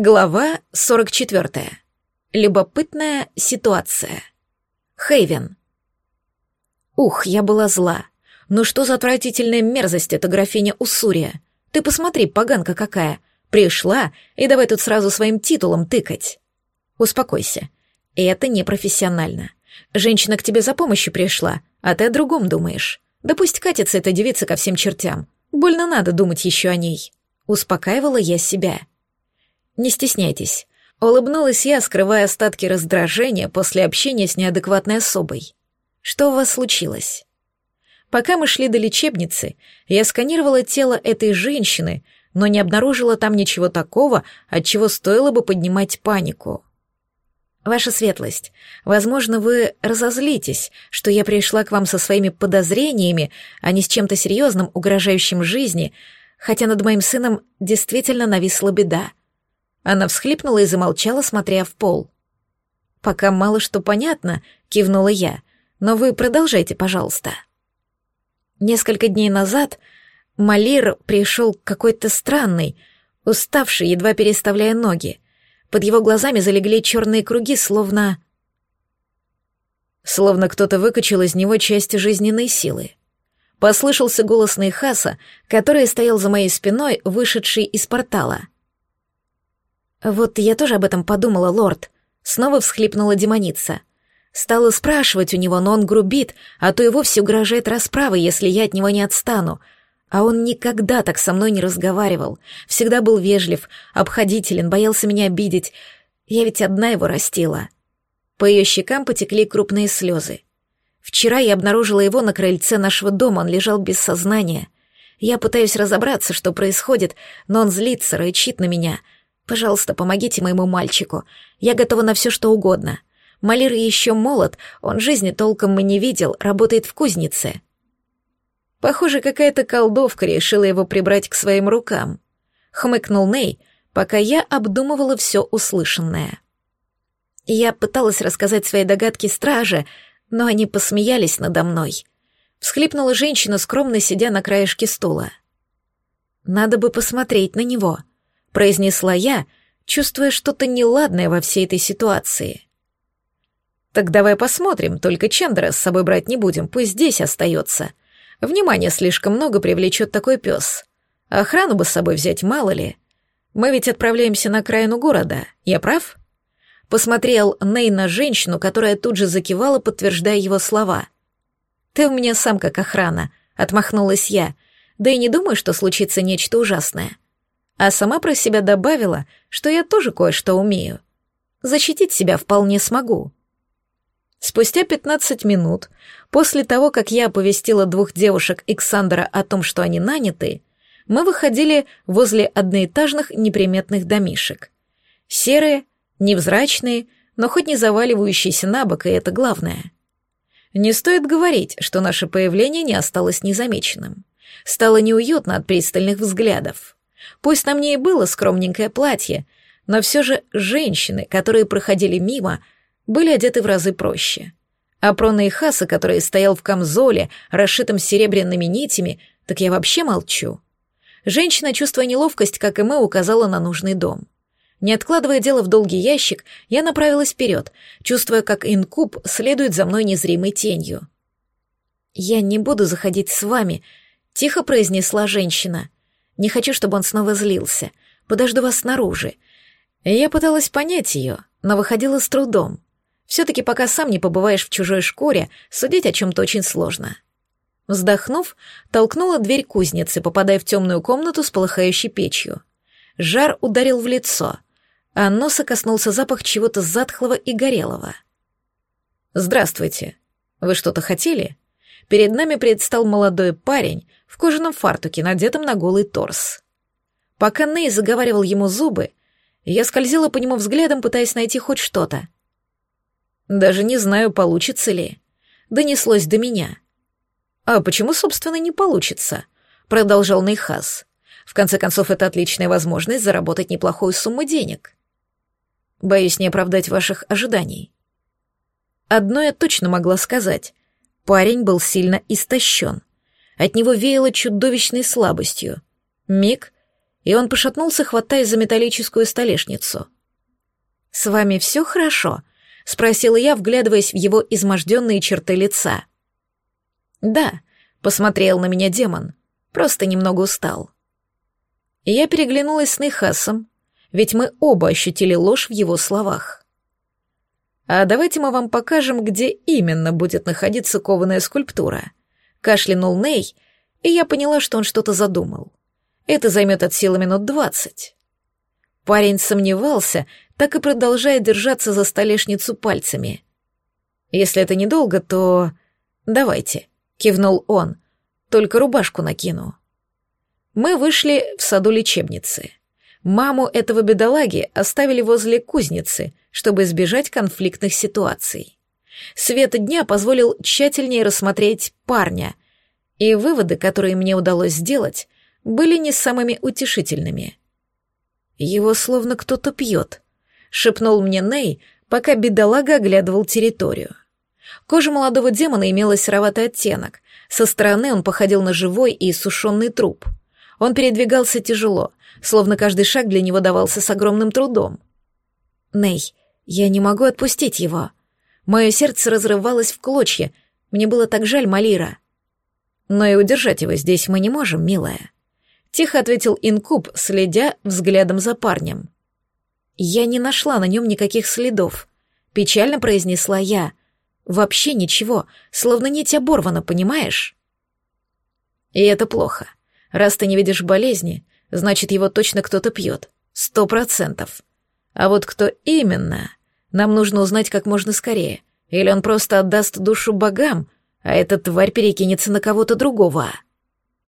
Глава 44. Любопытная ситуация. Хейвен. Ух, я была зла. Ну что за отвратительная мерзость эта графиня Уссурия? Ты посмотри, поганка какая. Пришла, и давай тут сразу своим титулом тыкать. Успокойся. Это непрофессионально. Женщина к тебе за помощью пришла, а ты о другом думаешь. Да пусть катится эта девица ко всем чертям. Больно надо думать еще о ней. Успокаивала я себя. Не стесняйтесь. Улыбнулась я, скрывая остатки раздражения после общения с неадекватной особой. Что у вас случилось? Пока мы шли до лечебницы, я сканировала тело этой женщины, но не обнаружила там ничего такого, от чего стоило бы поднимать панику. Ваша светлость, возможно, вы разозлитесь, что я пришла к вам со своими подозрениями, а не с чем-то серьезным, угрожающим жизни, хотя над моим сыном действительно нависла беда. Она всхлипнула и замолчала, смотря в пол. «Пока мало что понятно», — кивнула я, — «но вы продолжайте, пожалуйста». Несколько дней назад Малир пришел какой-то странный, уставший, едва переставляя ноги. Под его глазами залегли черные круги, словно... Словно кто-то выкачал из него часть жизненной силы. Послышался голос Нейхаса, который стоял за моей спиной, вышедший из портала — «Вот я тоже об этом подумала, лорд», — снова всхлипнула демоница. Стала спрашивать у него, но он грубит, а то и вовсе угрожает расправой, если я от него не отстану. А он никогда так со мной не разговаривал, всегда был вежлив, обходителен, боялся меня обидеть. Я ведь одна его растила. По ее щекам потекли крупные слезы. Вчера я обнаружила его на крыльце нашего дома, он лежал без сознания. Я пытаюсь разобраться, что происходит, но он злится, рычит на меня — Пожалуйста, помогите моему мальчику. Я готова на все, что угодно. Малир еще молод, он жизни толком и не видел, работает в кузнице. Похоже, какая-то колдовка решила его прибрать к своим рукам. Хмыкнул Ней, пока я обдумывала все услышанное. Я пыталась рассказать свои догадки страже, но они посмеялись надо мной. Всхлипнула женщина, скромно сидя на краешке стула. Надо бы посмотреть на него —— произнесла я, чувствуя что-то неладное во всей этой ситуации. «Так давай посмотрим, только Чендра с собой брать не будем, пусть здесь остается. Внимание слишком много привлечет такой пес. Охрану бы с собой взять, мало ли. Мы ведь отправляемся на окраину города, я прав?» Посмотрел Ней на женщину, которая тут же закивала, подтверждая его слова. «Ты у меня сам как охрана», — отмахнулась я, «да и не думаю, что случится нечто ужасное а сама про себя добавила, что я тоже кое-что умею. Защитить себя вполне смогу. Спустя 15 минут, после того, как я оповестила двух девушек Иксандра о том, что они наняты, мы выходили возле одноэтажных неприметных домишек. Серые, невзрачные, но хоть не заваливающиеся на бок, и это главное. Не стоит говорить, что наше появление не осталось незамеченным. Стало неуютно от пристальных взглядов. Пусть на мне и было скромненькое платье, но все же женщины, которые проходили мимо, были одеты в разы проще. А про Нейхаса, который стоял в камзоле, расшитом серебряными нитями, так я вообще молчу. Женщина, чувствуя неловкость, как и мы, указала на нужный дом. Не откладывая дело в долгий ящик, я направилась вперед, чувствуя, как инкуб следует за мной незримой тенью. «Я не буду заходить с вами», — тихо произнесла женщина. Не хочу, чтобы он снова злился. Подожду вас снаружи. Я пыталась понять ее, но выходила с трудом. Все-таки пока сам не побываешь в чужой шкуре, судить о чем-то очень сложно. Вздохнув, толкнула дверь кузницы, попадая в темную комнату с полыхающей печью. Жар ударил в лицо, а носа коснулся запах чего-то затхлого и горелого. «Здравствуйте. Вы что-то хотели?» Перед нами предстал молодой парень в кожаном фартуке, надетом на голый торс. Пока Ней заговаривал ему зубы, я скользила по нему взглядом, пытаясь найти хоть что-то. Даже не знаю, получится ли. Донеслось до меня. «А почему, собственно, не получится?» — продолжал Нейхас. «В конце концов, это отличная возможность заработать неплохую сумму денег. Боюсь не оправдать ваших ожиданий». Одно я точно могла сказать. Парень был сильно истощен. От него веяло чудовищной слабостью. Миг, и он пошатнулся, хватаясь за металлическую столешницу. «С вами все хорошо?» — спросила я, вглядываясь в его изможденные черты лица. «Да», — посмотрел на меня демон, — «просто немного устал». Я переглянулась с Нейхасом, ведь мы оба ощутили ложь в его словах. «А давайте мы вам покажем, где именно будет находиться кованая скульптура», — кашлянул Ней, и я поняла, что он что-то задумал. Это займет от силы минут двадцать. Парень сомневался, так и продолжая держаться за столешницу пальцами. «Если это недолго, то... давайте», — кивнул он. «Только рубашку накину». Мы вышли в саду лечебницы. Маму этого бедолаги оставили возле кузницы, чтобы избежать конфликтных ситуаций. Свет дня позволил тщательнее рассмотреть парня, и выводы, которые мне удалось сделать, были не самыми утешительными. «Его словно кто-то пьет», — шепнул мне Ней, пока бедолага оглядывал территорию. Кожа молодого демона имела сероватый оттенок. Со стороны он походил на живой и сушеный труп. Он передвигался тяжело, словно каждый шаг для него давался с огромным трудом. «Ней, я не могу отпустить его». Мое сердце разрывалось в клочья. Мне было так жаль Малира. Но и удержать его здесь мы не можем, милая. Тихо ответил Инкуб, следя взглядом за парнем. Я не нашла на нем никаких следов. Печально произнесла я. Вообще ничего, словно нить оборвана, понимаешь? И это плохо. Раз ты не видишь болезни, значит, его точно кто-то пьет. Сто процентов. А вот кто именно, нам нужно узнать как можно скорее. Или он просто отдаст душу богам, а эта тварь перекинется на кого-то другого.